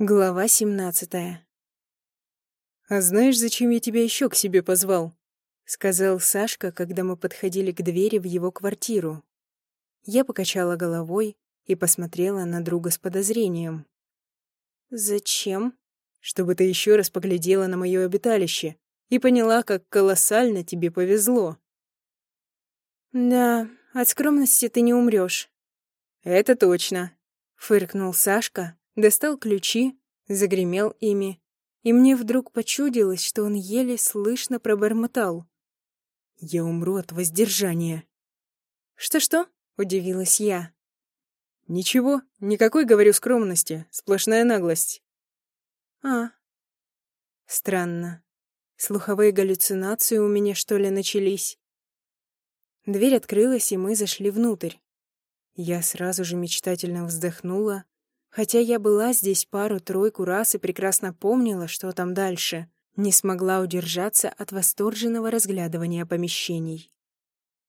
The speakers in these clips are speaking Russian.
Глава семнадцатая. «А знаешь, зачем я тебя еще к себе позвал?» — сказал Сашка, когда мы подходили к двери в его квартиру. Я покачала головой и посмотрела на друга с подозрением. «Зачем?» «Чтобы ты еще раз поглядела на мое обиталище и поняла, как колоссально тебе повезло». «Да, от скромности ты не умрешь. «Это точно», — фыркнул Сашка, достал ключи, загремел ими, и мне вдруг почудилось, что он еле слышно пробормотал. «Я умру от воздержания». «Что-что?» — удивилась я. «Ничего, никакой, говорю, скромности, сплошная наглость». «А, странно. Слуховые галлюцинации у меня, что ли, начались?» Дверь открылась, и мы зашли внутрь. Я сразу же мечтательно вздохнула, Хотя я была здесь пару-тройку раз и прекрасно помнила, что там дальше, не смогла удержаться от восторженного разглядывания помещений.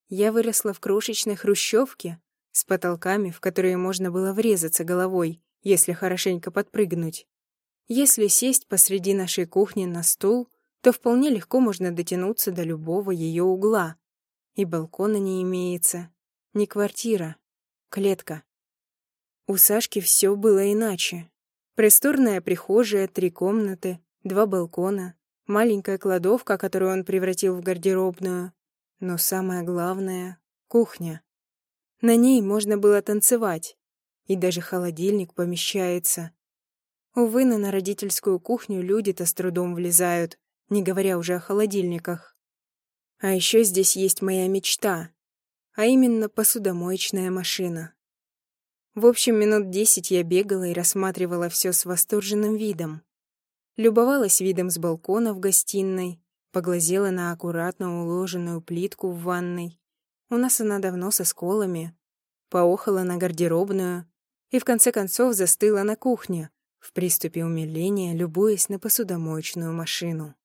Я выросла в крошечной хрущевке с потолками, в которые можно было врезаться головой, если хорошенько подпрыгнуть. Если сесть посреди нашей кухни на стул, то вполне легко можно дотянуться до любого ее угла. И балкона не имеется, не квартира, клетка. У Сашки все было иначе. Просторная прихожая, три комнаты, два балкона, маленькая кладовка, которую он превратил в гардеробную. Но самое главное — кухня. На ней можно было танцевать, и даже холодильник помещается. Увы, но на родительскую кухню люди-то с трудом влезают, не говоря уже о холодильниках. А еще здесь есть моя мечта, а именно посудомоечная машина. В общем, минут десять я бегала и рассматривала все с восторженным видом. Любовалась видом с балкона в гостиной, поглазела на аккуратно уложенную плитку в ванной. У нас она давно со сколами. Поохала на гардеробную и в конце концов застыла на кухне, в приступе умиления, любуясь на посудомоечную машину.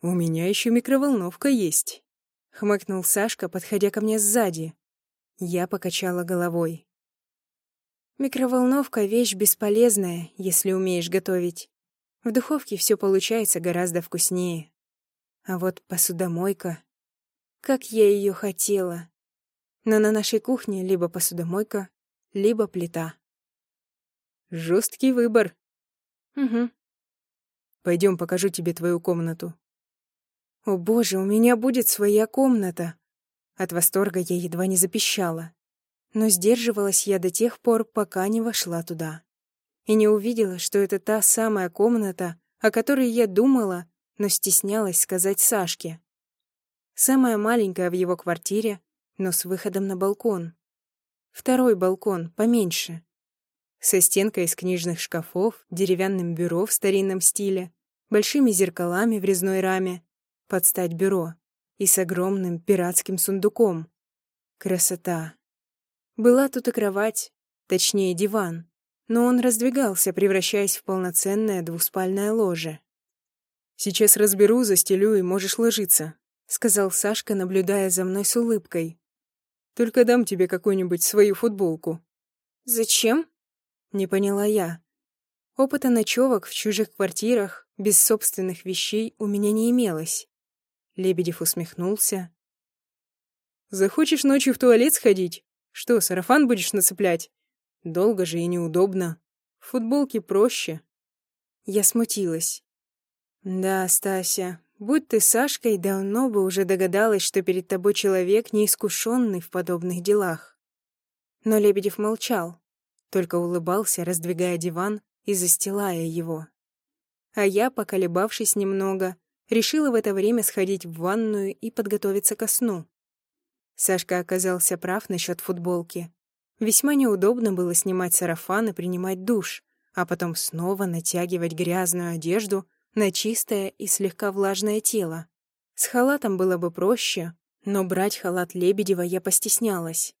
«У меня еще микроволновка есть», — хмыкнул Сашка, подходя ко мне сзади. Я покачала головой. Микроволновка — вещь бесполезная, если умеешь готовить. В духовке все получается гораздо вкуснее. А вот посудомойка... Как я ее хотела. Но на нашей кухне либо посудомойка, либо плита. Жесткий выбор. Угу. Пойдем, покажу тебе твою комнату. О боже, у меня будет своя комната. От восторга я едва не запищала но сдерживалась я до тех пор, пока не вошла туда. И не увидела, что это та самая комната, о которой я думала, но стеснялась сказать Сашке. Самая маленькая в его квартире, но с выходом на балкон. Второй балкон, поменьше. Со стенкой из книжных шкафов, деревянным бюро в старинном стиле, большими зеркалами в резной раме, под стать бюро, и с огромным пиратским сундуком. Красота. Была тут и кровать, точнее диван, но он раздвигался, превращаясь в полноценное двуспальное ложе. «Сейчас разберу, застелю, и можешь ложиться», — сказал Сашка, наблюдая за мной с улыбкой. «Только дам тебе какую-нибудь свою футболку». «Зачем?» — не поняла я. Опыта ночевок в чужих квартирах без собственных вещей у меня не имелось. Лебедев усмехнулся. «Захочешь ночью в туалет сходить? Что, сарафан будешь нацеплять? Долго же и неудобно. В футболке проще. Я смутилась. Да, Стася, будь ты Сашкой, давно бы уже догадалась, что перед тобой человек, неискушенный в подобных делах. Но Лебедев молчал, только улыбался, раздвигая диван и застилая его. А я, поколебавшись немного, решила в это время сходить в ванную и подготовиться ко сну. Сашка оказался прав насчет футболки. Весьма неудобно было снимать сарафан и принимать душ, а потом снова натягивать грязную одежду на чистое и слегка влажное тело. С халатом было бы проще, но брать халат Лебедева я постеснялась.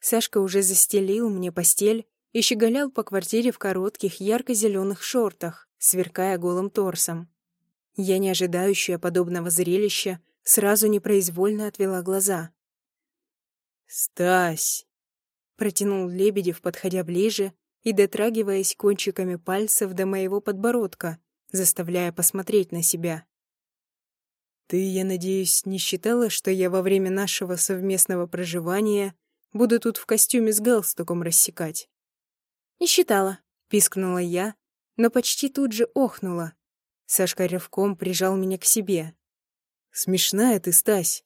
Сашка уже застелил мне постель и щеголял по квартире в коротких ярко-зеленых шортах, сверкая голым торсом. Я, не ожидающая подобного зрелища, сразу непроизвольно отвела глаза. «Стась!» — протянул Лебедев, подходя ближе и дотрагиваясь кончиками пальцев до моего подбородка, заставляя посмотреть на себя. «Ты, я надеюсь, не считала, что я во время нашего совместного проживания буду тут в костюме с галстуком рассекать?» «Не считала», — пискнула я, но почти тут же охнула. Сашка рывком прижал меня к себе. «Смешная ты, Стась.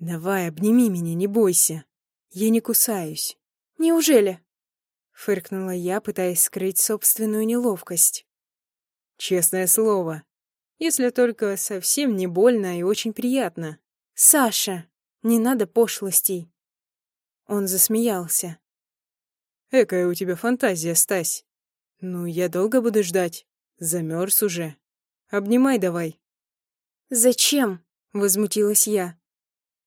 Давай, обними меня, не бойся. Я не кусаюсь». «Неужели?» — фыркнула я, пытаясь скрыть собственную неловкость. «Честное слово. Если только совсем не больно и очень приятно». «Саша, не надо пошлостей». Он засмеялся. «Экая у тебя фантазия, Стась. Ну, я долго буду ждать. Замерз уже. Обнимай давай». «Зачем?» — возмутилась я.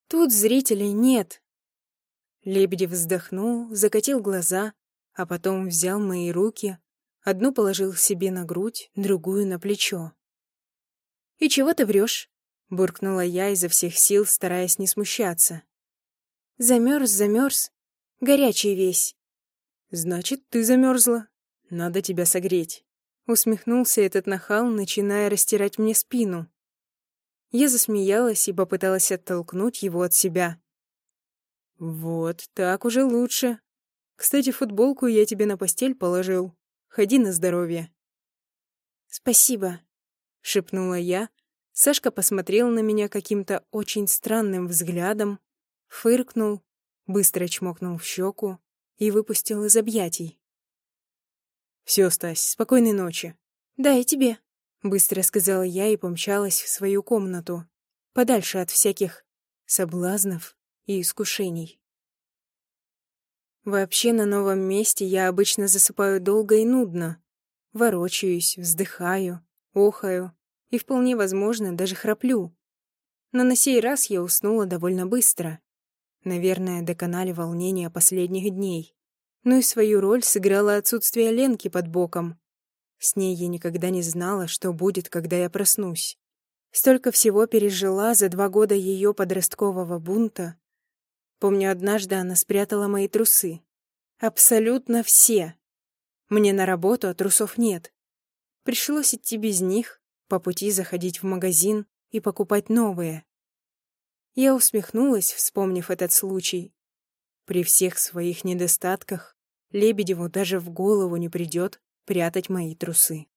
«Тут зрителей нет». Лебедев вздохнул, закатил глаза, а потом взял мои руки, одну положил себе на грудь, другую на плечо. «И чего ты врешь?» — буркнула я изо всех сил, стараясь не смущаться. «Замерз, замерз. Горячий весь». «Значит, ты замерзла. Надо тебя согреть». Усмехнулся этот нахал, начиная растирать мне спину. Я засмеялась и попыталась оттолкнуть его от себя. «Вот, так уже лучше. Кстати, футболку я тебе на постель положил. Ходи на здоровье». «Спасибо», — шепнула я. Сашка посмотрел на меня каким-то очень странным взглядом, фыркнул, быстро чмокнул в щеку и выпустил из объятий. «Все, Стась, спокойной ночи». «Да, и тебе», — быстро сказала я и помчалась в свою комнату, подальше от всяких соблазнов и искушений. Вообще на новом месте я обычно засыпаю долго и нудно. Ворочаюсь, вздыхаю, охаю и, вполне возможно, даже храплю. Но на сей раз я уснула довольно быстро. Наверное, доконали волнения последних дней. Ну и свою роль сыграло отсутствие Ленки под боком. С ней я никогда не знала, что будет, когда я проснусь. Столько всего пережила за два года ее подросткового бунта, Помню, однажды она спрятала мои трусы. Абсолютно все. Мне на работу, а трусов нет. Пришлось идти без них, по пути заходить в магазин и покупать новые. Я усмехнулась, вспомнив этот случай. При всех своих недостатках Лебедеву даже в голову не придет прятать мои трусы.